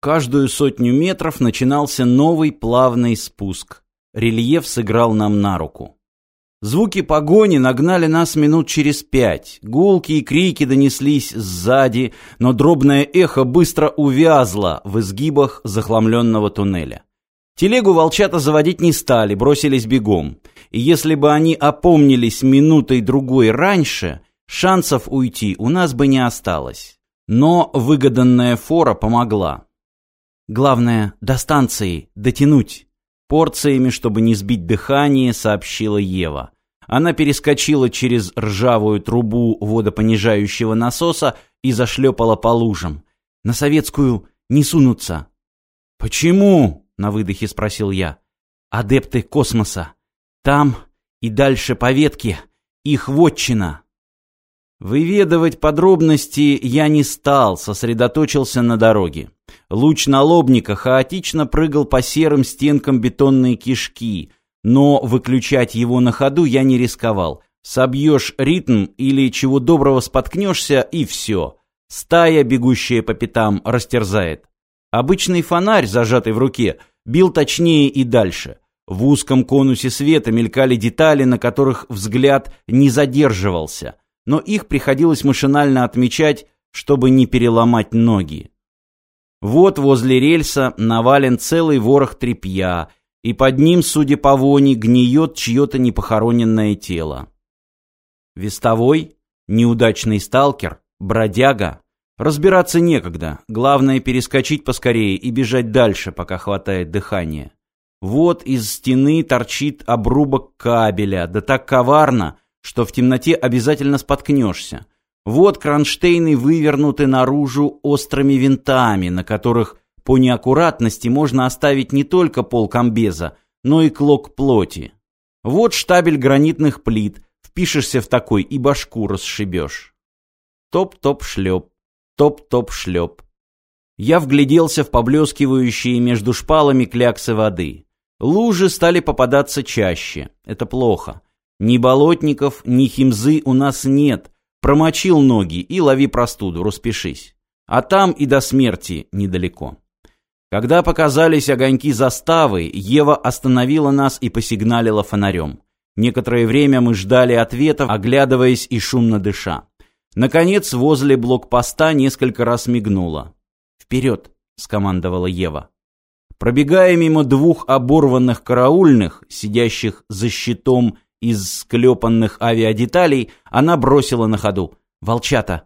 Каждую сотню метров начинался новый плавный спуск. Рельеф сыграл нам на руку. Звуки погони нагнали нас минут через пять. Гулки и крики донеслись сзади, но дробное эхо быстро увязло в изгибах захламленного туннеля. Телегу волчата заводить не стали, бросились бегом. И если бы они опомнились минутой-другой раньше, шансов уйти у нас бы не осталось. Но выгоданная фора помогла. Главное, до станции дотянуть. Порциями, чтобы не сбить дыхание, сообщила Ева. Она перескочила через ржавую трубу водопонижающего насоса и зашлепала по лужам. На советскую не сунутся. «Почему?» — на выдохе спросил я. «Адепты космоса. Там и дальше по ветке их вотчина». Выведывать подробности я не стал, сосредоточился на дороге. Луч налобника хаотично прыгал по серым стенкам бетонной кишки, но выключать его на ходу я не рисковал. Собьешь ритм или чего доброго споткнешься, и все. Стая, бегущая по пятам, растерзает. Обычный фонарь, зажатый в руке, бил точнее и дальше. В узком конусе света мелькали детали, на которых взгляд не задерживался но их приходилось машинально отмечать, чтобы не переломать ноги. Вот возле рельса навален целый ворох тряпья, и под ним, судя по вони, гниет чье-то непохороненное тело. Вестовой, неудачный сталкер, бродяга. Разбираться некогда, главное перескочить поскорее и бежать дальше, пока хватает дыхания. Вот из стены торчит обрубок кабеля, да так коварно, что в темноте обязательно споткнешься. Вот кронштейны вывернуты наружу острыми винтами, на которых по неаккуратности можно оставить не только пол комбеза, но и клок плоти. Вот штабель гранитных плит, впишешься в такой и башку расшибешь. Топ-топ-шлеп, топ-топ-шлеп. Я вгляделся в поблескивающие между шпалами кляксы воды. Лужи стали попадаться чаще. Это плохо. Ни болотников, ни химзы у нас нет. Промочил ноги и лови простуду, распишись. А там и до смерти недалеко. Когда показались огоньки заставы, Ева остановила нас и посигналила фонарем. Некоторое время мы ждали ответов, оглядываясь и шумно дыша. Наконец, возле блокпоста несколько раз мигнула. «Вперед!» — скомандовала Ева. Пробегая мимо двух оборванных караульных, сидящих за щитом из склепанных авиадеталей она бросила на ходу. «Волчата!»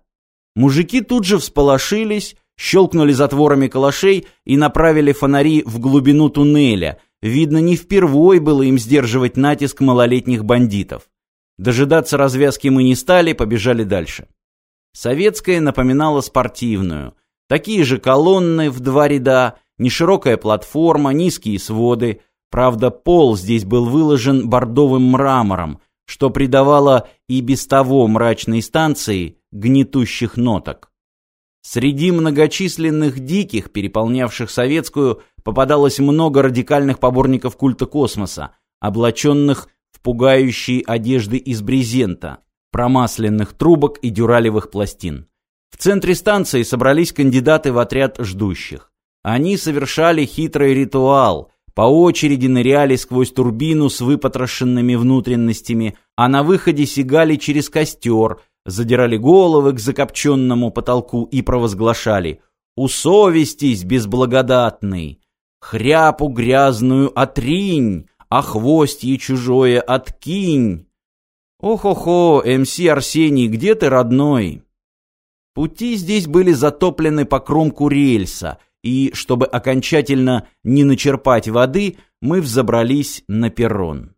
Мужики тут же всполошились, щелкнули затворами калашей и направили фонари в глубину туннеля. Видно, не впервой было им сдерживать натиск малолетних бандитов. Дожидаться развязки мы не стали, побежали дальше. Советская напоминала спортивную. Такие же колонны в два ряда, неширокая платформа, низкие своды – Правда, пол здесь был выложен бордовым мрамором, что придавало и без того мрачной станции гнетущих ноток. Среди многочисленных диких, переполнявших советскую, попадалось много радикальных поборников культа космоса, облаченных в пугающие одежды из брезента, промасленных трубок и дюралевых пластин. В центре станции собрались кандидаты в отряд ждущих. Они совершали хитрый ритуал – по очереди ныряли сквозь турбину с выпотрошенными внутренностями, а на выходе сигали через костер, задирали головы к закопченному потолку и провозглашали «Усовестись, безблагодатный! Хряпу грязную отринь, а хвостье чужое откинь!» «Ох-охо, МС Арсений, где ты, родной?» Пути здесь были затоплены по кромку рельса — и, чтобы окончательно не начерпать воды, мы взобрались на перрон.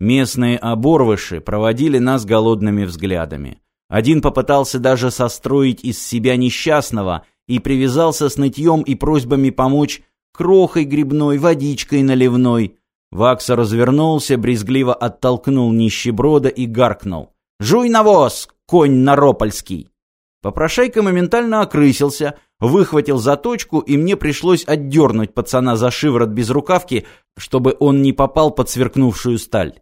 Местные оборвыши проводили нас голодными взглядами. Один попытался даже состроить из себя несчастного и привязался с нытьем и просьбами помочь крохой грибной, водичкой наливной. Вакса развернулся, брезгливо оттолкнул нищеброда и гаркнул. «Жуй навоз, конь наропольский!» Попрошайка моментально окрысился, выхватил заточку, и мне пришлось отдернуть пацана за шиворот без рукавки, чтобы он не попал под сверкнувшую сталь.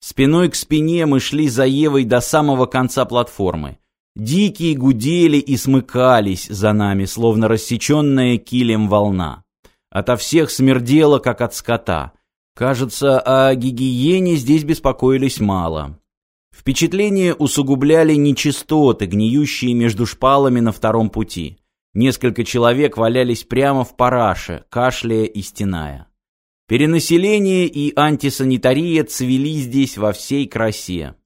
Спиной к спине мы шли за Евой до самого конца платформы. Дикие гудели и смыкались за нами, словно рассеченная килем волна. Ото всех смердело, как от скота. Кажется, о гигиене здесь беспокоились мало. Впечатление усугубляли нечистоты, гниющие между шпалами на втором пути. Несколько человек валялись прямо в параше, кашляя и стеная. Перенаселение и антисанитария цвели здесь во всей красе.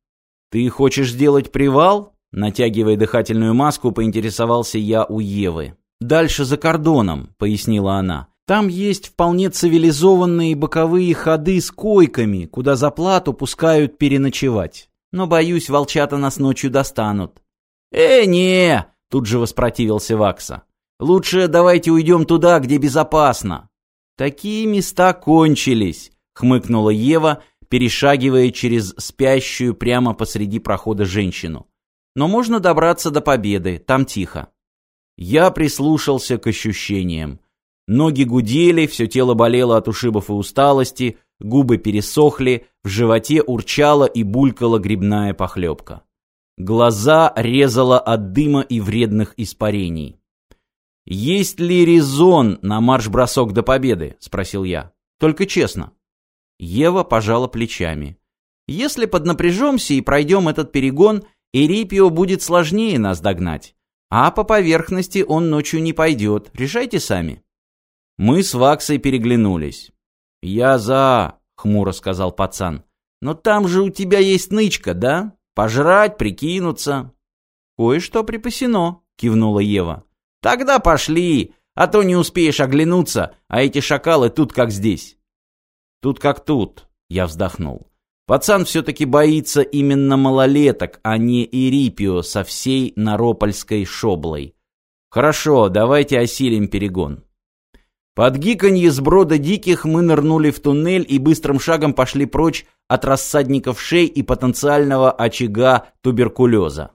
«Ты хочешь сделать привал?» Натягивая дыхательную маску, поинтересовался я у Евы. «Дальше за кордоном», — пояснила она. «Там есть вполне цивилизованные боковые ходы с койками, куда за плату пускают переночевать. Но, боюсь, волчата нас ночью достанут». «Э, не!» — тут же воспротивился Вакса. «Лучше давайте уйдем туда, где безопасно». «Такие места кончились», — хмыкнула Ева, перешагивая через спящую прямо посреди прохода женщину. Но можно добраться до победы, там тихо. Я прислушался к ощущениям. Ноги гудели, все тело болело от ушибов и усталости, губы пересохли, в животе урчала и булькала грибная похлебка. Глаза резало от дыма и вредных испарений. «Есть ли резон на марш-бросок до победы?» — спросил я. «Только честно». Ева пожала плечами. «Если поднапряжемся и пройдем этот перегон, Эрипио будет сложнее нас догнать. А по поверхности он ночью не пойдет. Решайте сами. Мы с Ваксой переглянулись. «Я за...» — хмуро сказал пацан. «Но там же у тебя есть нычка, да? Пожрать, прикинуться». «Кое-что припасено», — кивнула Ева. «Тогда пошли, а то не успеешь оглянуться, а эти шакалы тут как здесь». «Тут как тут», — я вздохнул. Пацан все-таки боится именно малолеток, а не Ирипио со всей Наропольской шоблой. Хорошо, давайте осилим перегон. Под гиканье сброда диких мы нырнули в туннель и быстрым шагом пошли прочь от рассадников шей и потенциального очага туберкулеза.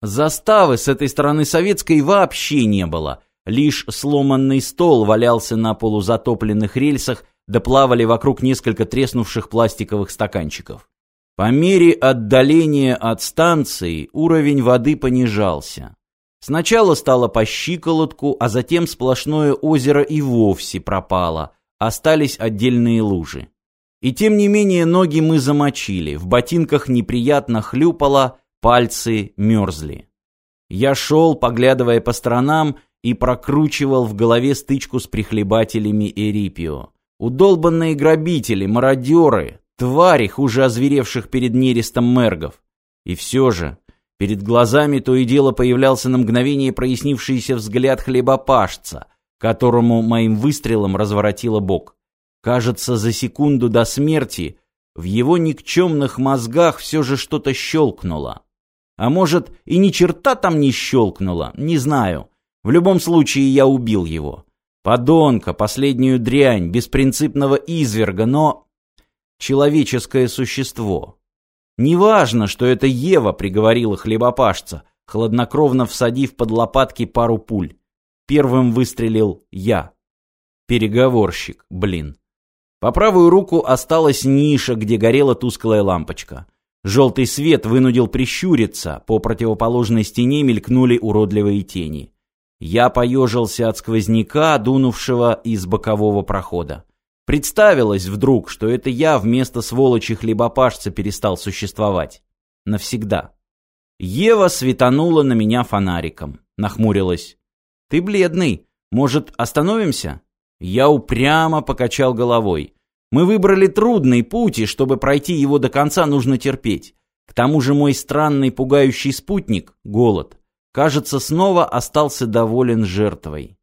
Заставы с этой стороны советской вообще не было. Лишь сломанный стол валялся на полузатопленных рельсах доплавали вокруг несколько треснувших пластиковых стаканчиков. По мере отдаления от станции уровень воды понижался. Сначала стало по щиколотку, а затем сплошное озеро и вовсе пропало, остались отдельные лужи. И тем не менее ноги мы замочили, в ботинках неприятно хлюпало, пальцы мерзли. Я шел, поглядывая по сторонам, и прокручивал в голове стычку с прихлебателями Эрипио. Удолбанные грабители, мародеры, твари, хуже озверевших перед нерестом мергов. И все же, перед глазами то и дело появлялся на мгновение прояснившийся взгляд хлебопашца, которому моим выстрелом разворотило бок. Кажется, за секунду до смерти в его никчемных мозгах все же что-то щелкнуло. А может, и ни черта там не щелкнуло, не знаю. В любом случае, я убил его. Подонка, последнюю дрянь, беспринципного изверга, но... Человеческое существо. Неважно, что это Ева приговорила хлебопашца, хладнокровно всадив под лопатки пару пуль. Первым выстрелил я. Переговорщик, блин. По правую руку осталась ниша, где горела тусклая лампочка. Желтый свет вынудил прищуриться, по противоположной стене мелькнули уродливые тени. Я поежился от сквозняка, дунувшего из бокового прохода. Представилось вдруг, что это я вместо сволочи хлебопашца перестал существовать. Навсегда. Ева светанула на меня фонариком. Нахмурилась. «Ты бледный. Может, остановимся?» Я упрямо покачал головой. «Мы выбрали трудный путь, и чтобы пройти его до конца, нужно терпеть. К тому же мой странный пугающий спутник — голод кажется, снова остался доволен жертвой.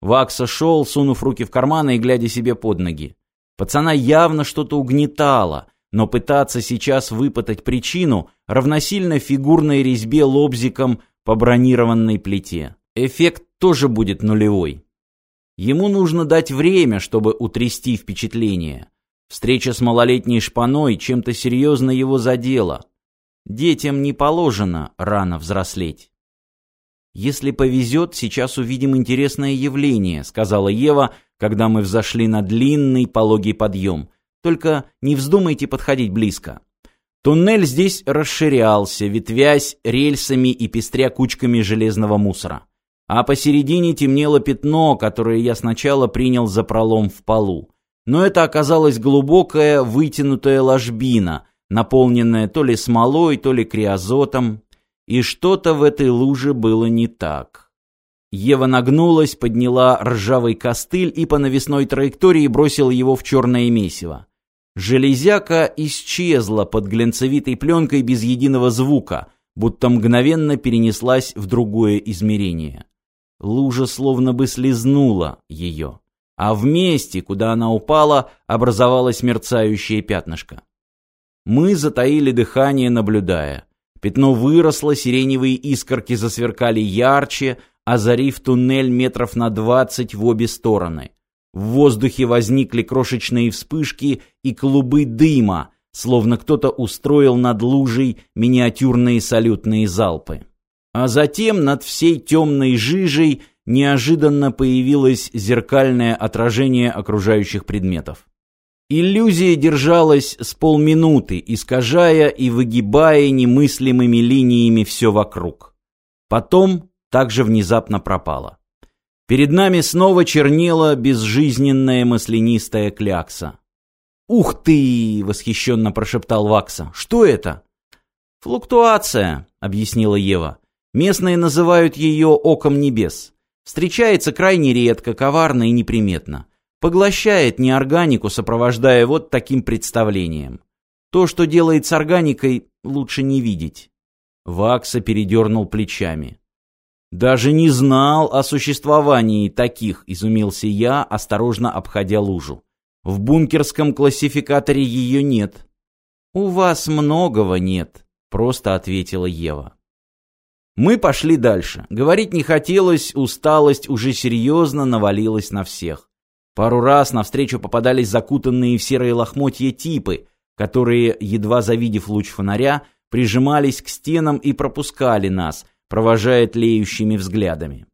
Вакса шел, сунув руки в карманы и глядя себе под ноги. Пацана явно что-то угнетало, но пытаться сейчас выпытать причину равносильно фигурной резьбе лобзиком по бронированной плите. Эффект тоже будет нулевой. Ему нужно дать время, чтобы утрясти впечатление. Встреча с малолетней шпаной чем-то серьезно его задела. Детям не положено рано взрослеть. «Если повезет, сейчас увидим интересное явление», — сказала Ева, когда мы взошли на длинный пологий подъем. «Только не вздумайте подходить близко. Туннель здесь расширялся, ветвясь рельсами и пестря кучками железного мусора. А посередине темнело пятно, которое я сначала принял за пролом в полу. Но это оказалась глубокая вытянутая ложбина, наполненная то ли смолой, то ли криозотом. И что-то в этой луже было не так. Ева нагнулась, подняла ржавый костыль и по навесной траектории бросила его в черное месиво. Железяка исчезла под глянцевитой пленкой без единого звука, будто мгновенно перенеслась в другое измерение. Лужа словно бы слезнула ее, а в месте, куда она упала, образовалось мерцающее пятнышко. Мы затаили дыхание, наблюдая. Пятно выросло, сиреневые искорки засверкали ярче, озарив туннель метров на двадцать в обе стороны. В воздухе возникли крошечные вспышки и клубы дыма, словно кто-то устроил над лужей миниатюрные салютные залпы. А затем над всей темной жижей неожиданно появилось зеркальное отражение окружающих предметов. Иллюзия держалась с полминуты, искажая и выгибая немыслимыми линиями все вокруг. Потом также внезапно пропала. Перед нами снова чернела безжизненная маслянистая клякса. «Ух ты!» — восхищенно прошептал Вакса. «Что это?» «Флуктуация», — объяснила Ева. «Местные называют ее оком небес. Встречается крайне редко, коварно и неприметно. Поглощает неорганику, сопровождая вот таким представлением. То, что делает с органикой, лучше не видеть». Вакса передернул плечами. «Даже не знал о существовании таких», — изумился я, осторожно обходя лужу. «В бункерском классификаторе ее нет». «У вас многого нет», — просто ответила Ева. Мы пошли дальше. Говорить не хотелось, усталость уже серьезно навалилась на всех. Пару раз навстречу попадались закутанные в серые лохмотья типы, которые, едва завидев луч фонаря, прижимались к стенам и пропускали нас — провожая тлеющими взглядами.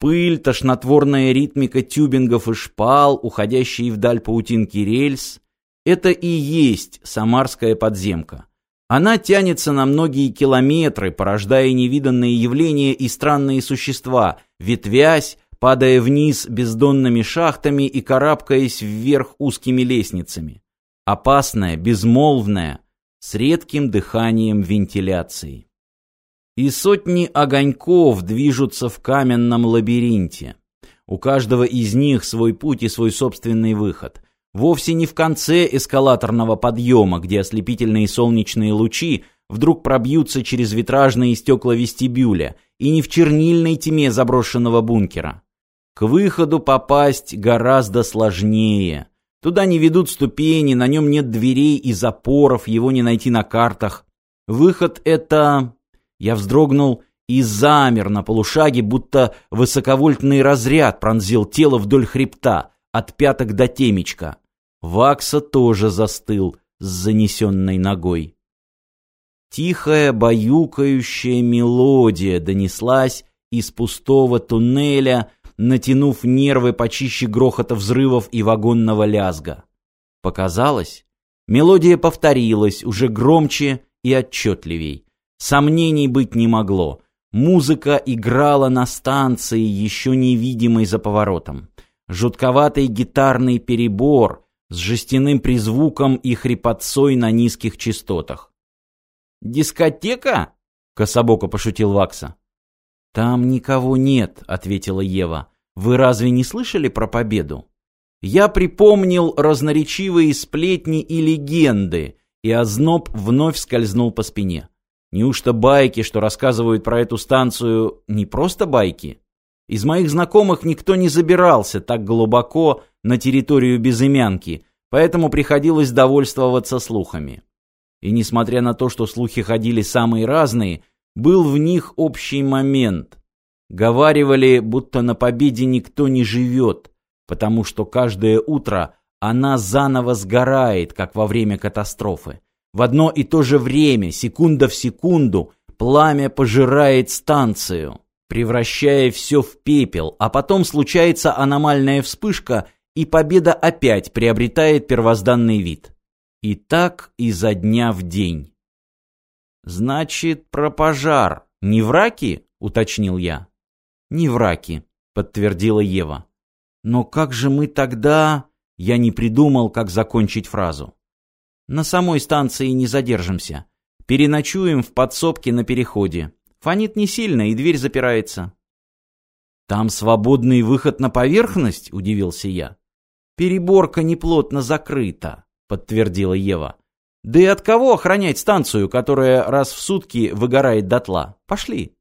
Пыль, тошнотворная ритмика тюбингов и шпал, уходящие вдаль паутинки рельс — это и есть самарская подземка. Она тянется на многие километры, порождая невиданные явления и странные существа, ветвясь, падая вниз бездонными шахтами и карабкаясь вверх узкими лестницами. Опасная, безмолвная, с редким дыханием вентиляции и сотни огоньков движутся в каменном лабиринте. У каждого из них свой путь и свой собственный выход. Вовсе не в конце эскалаторного подъема, где ослепительные солнечные лучи вдруг пробьются через витражные стекла вестибюля, и не в чернильной тьме заброшенного бункера. К выходу попасть гораздо сложнее. Туда не ведут ступени, на нем нет дверей и запоров, его не найти на картах. Выход — это я вздрогнул и замер на полушаге, будто высоковольтный разряд пронзил тело вдоль хребта, от пяток до темечка. Вакса тоже застыл с занесенной ногой. Тихая, баюкающая мелодия донеслась из пустого туннеля, натянув нервы почище грохота взрывов и вагонного лязга. Показалось, мелодия повторилась уже громче и отчетливей. Сомнений быть не могло. Музыка играла на станции, еще невидимой за поворотом. Жутковатый гитарный перебор с жестяным призвуком и хрипотцой на низких частотах. «Дискотека?» — кособоко пошутил Вакса. «Там никого нет», — ответила Ева. «Вы разве не слышали про победу?» Я припомнил разноречивые сплетни и легенды, и озноб вновь скользнул по спине. Неужто байки, что рассказывают про эту станцию, не просто байки? Из моих знакомых никто не забирался так глубоко на территорию безымянки, поэтому приходилось довольствоваться слухами. И несмотря на то, что слухи ходили самые разные, был в них общий момент. Говаривали, будто на победе никто не живет, потому что каждое утро она заново сгорает, как во время катастрофы. В одно и то же время, секунда в секунду, пламя пожирает станцию, превращая все в пепел, а потом случается аномальная вспышка, и победа опять приобретает первозданный вид. И так изо дня в день. «Значит, про пожар. Не враки?» — уточнил я. «Не враки», — подтвердила Ева. «Но как же мы тогда...» Я не придумал, как закончить фразу. «На самой станции не задержимся. Переночуем в подсобке на переходе. Фонит не сильно, и дверь запирается». «Там свободный выход на поверхность?» — удивился я. «Переборка неплотно закрыта», — подтвердила Ева. «Да и от кого охранять станцию, которая раз в сутки выгорает дотла? Пошли».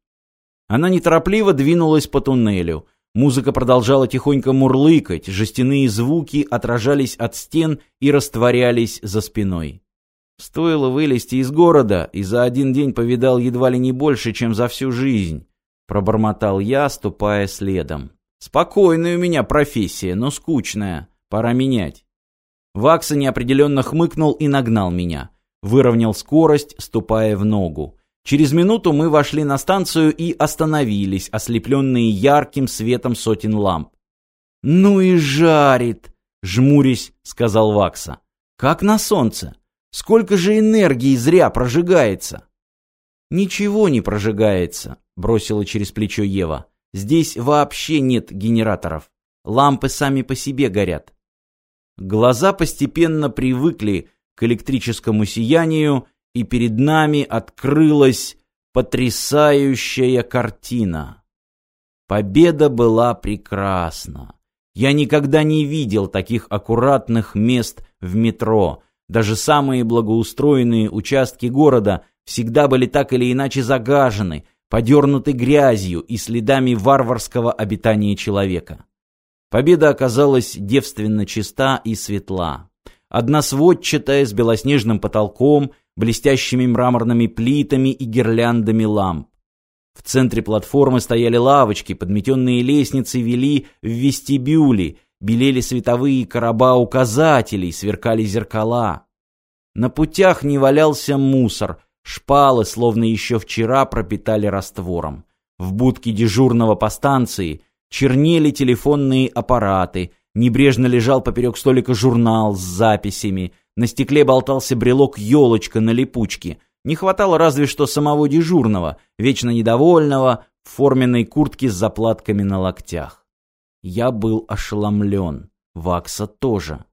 Она неторопливо двинулась по туннелю. Музыка продолжала тихонько мурлыкать, жестяные звуки отражались от стен и растворялись за спиной. Стоило вылезти из города, и за один день повидал едва ли не больше, чем за всю жизнь. Пробормотал я, ступая следом. Спокойная у меня профессия, но скучная. Пора менять. Вакса неопределенно хмыкнул и нагнал меня. Выровнял скорость, ступая в ногу. Через минуту мы вошли на станцию и остановились, ослепленные ярким светом сотен ламп. «Ну и жарит!» — жмурясь, сказал Вакса. «Как на солнце! Сколько же энергии зря прожигается!» «Ничего не прожигается», — бросила через плечо Ева. «Здесь вообще нет генераторов. Лампы сами по себе горят». Глаза постепенно привыкли к электрическому сиянию, и перед нами открылась потрясающая картина. Победа была прекрасна. Я никогда не видел таких аккуратных мест в метро. Даже самые благоустроенные участки города всегда были так или иначе загажены, подернуты грязью и следами варварского обитания человека. Победа оказалась девственно чиста и светла. Одна сводчатая с белоснежным потолком, блестящими мраморными плитами и гирляндами ламп. В центре платформы стояли лавочки, подметенные лестницы вели в вестибюли, белели световые короба указателей, сверкали зеркала. На путях не валялся мусор, шпалы, словно еще вчера, пропитали раствором. В будке дежурного по станции чернели телефонные аппараты, небрежно лежал поперек столика журнал с записями, на стекле болтался брелок-елочка на липучке. Не хватало разве что самого дежурного, вечно недовольного, в форменной куртке с заплатками на локтях. Я был ошеломлен. Вакса тоже.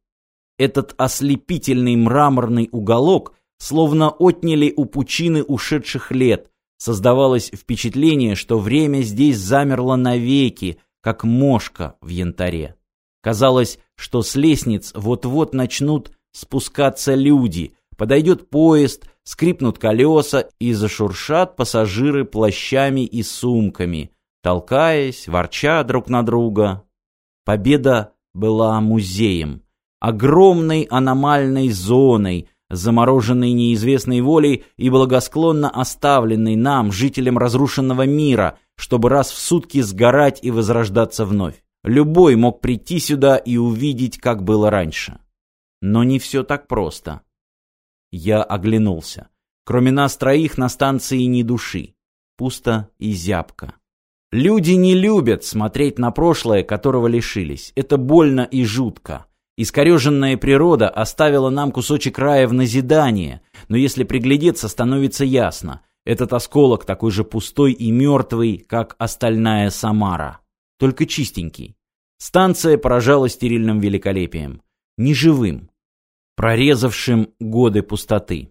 Этот ослепительный мраморный уголок словно отняли у пучины ушедших лет. Создавалось впечатление, что время здесь замерло навеки, как мошка в янтаре. Казалось, что с лестниц вот-вот начнут спускаться люди, подойдет поезд, скрипнут колеса и зашуршат пассажиры плащами и сумками, толкаясь, ворча друг на друга. Победа была музеем, огромной аномальной зоной, замороженной неизвестной волей и благосклонно оставленной нам, жителям разрушенного мира, чтобы раз в сутки сгорать и возрождаться вновь. Любой мог прийти сюда и увидеть, как было раньше. Но не все так просто. Я оглянулся. Кроме нас троих на станции ни души. Пусто и зябко. Люди не любят смотреть на прошлое, которого лишились. Это больно и жутко. Искореженная природа оставила нам кусочек рая в назидание, но если приглядеться, становится ясно. Этот осколок такой же пустой и мертвый, как остальная Самара. Только чистенький. Станция поражала стерильным великолепием неживым, прорезавшим годы пустоты.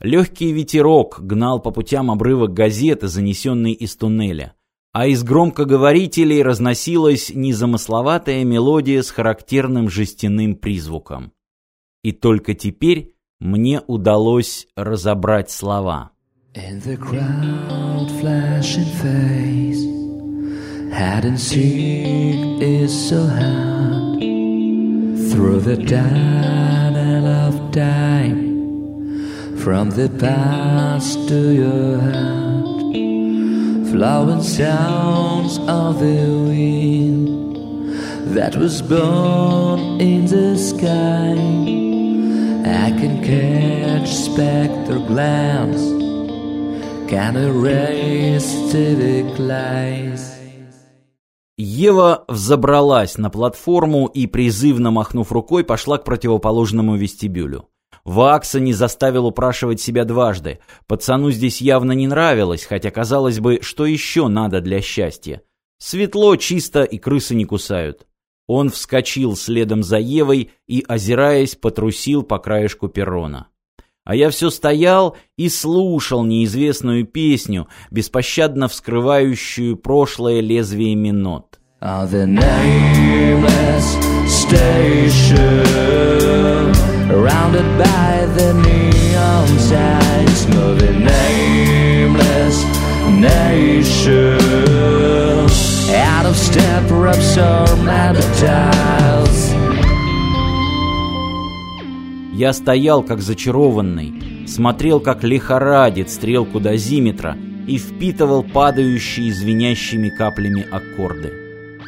Легкий ветерок гнал по путям обрывок газеты, занесенный из туннеля, а из громкоговорителей разносилась незамысловатая мелодия с характерным жестяным призвуком. И только теперь мне удалось разобрать слова. In the crowd, flashing face, hadn't seen is so hard. Through the tunnel of time, from the past to your heart, flowing sounds of the wind that was born in the sky. I can catch spectre glance, can erase civic lies. Ева взобралась на платформу и, призывно махнув рукой, пошла к противоположному вестибюлю. Вакса не заставил упрашивать себя дважды. Пацану здесь явно не нравилось, хотя казалось бы, что еще надо для счастья. Светло, чисто и крысы не кусают. Он вскочил следом за Евой и, озираясь, потрусил по краешку перрона. А я все стоял и слушал неизвестную песню, беспощадно вскрывающую прошлое лезвиями нот. Out of step, reps or tiles Я стоял как зачарованный, смотрел как лихорадит стрелку дозиметра и впитывал падающие звенящими каплями аккорды.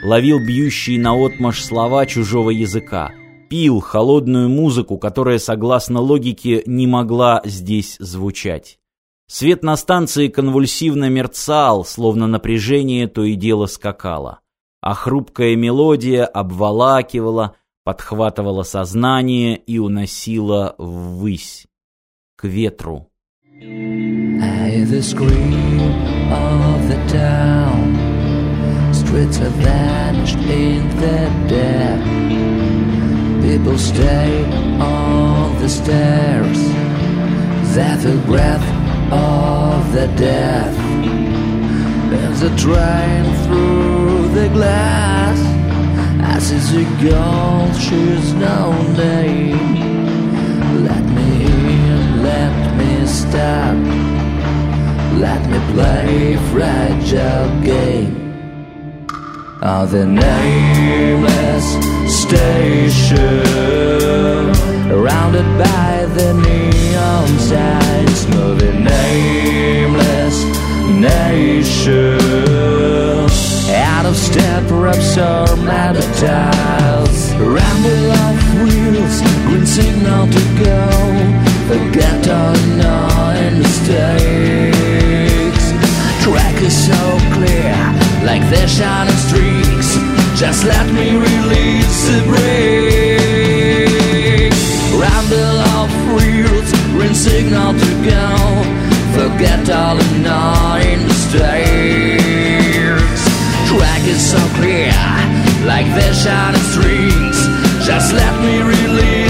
Ловил бьющие наотмашь слова чужого языка, пил холодную музыку, которая, согласно логике, не могла здесь звучать. Свет на станции конвульсивно мерцал, словно напряжение то и дело скакало. А хрупкая мелодия обволакивала, подхватывала сознание и уносила ввысь, к ветру. Streets have vanished in the dead People stay on the stairs That the breath of the death There's a train through the glass As is a girl, she's no name Let me in, let me stop Let me play fragile game. Of the nameless station Surrounded by the neon signs? Moving nameless nation reps or matter tiles Ramble off wheels, green signal to go. Forget unknown mistakes Track is so clear, like the shining streaks. Just let me release the brake. Ramble off wheels, green signal to go. Forget all the nine mistakes like the shining streaks. Just let me release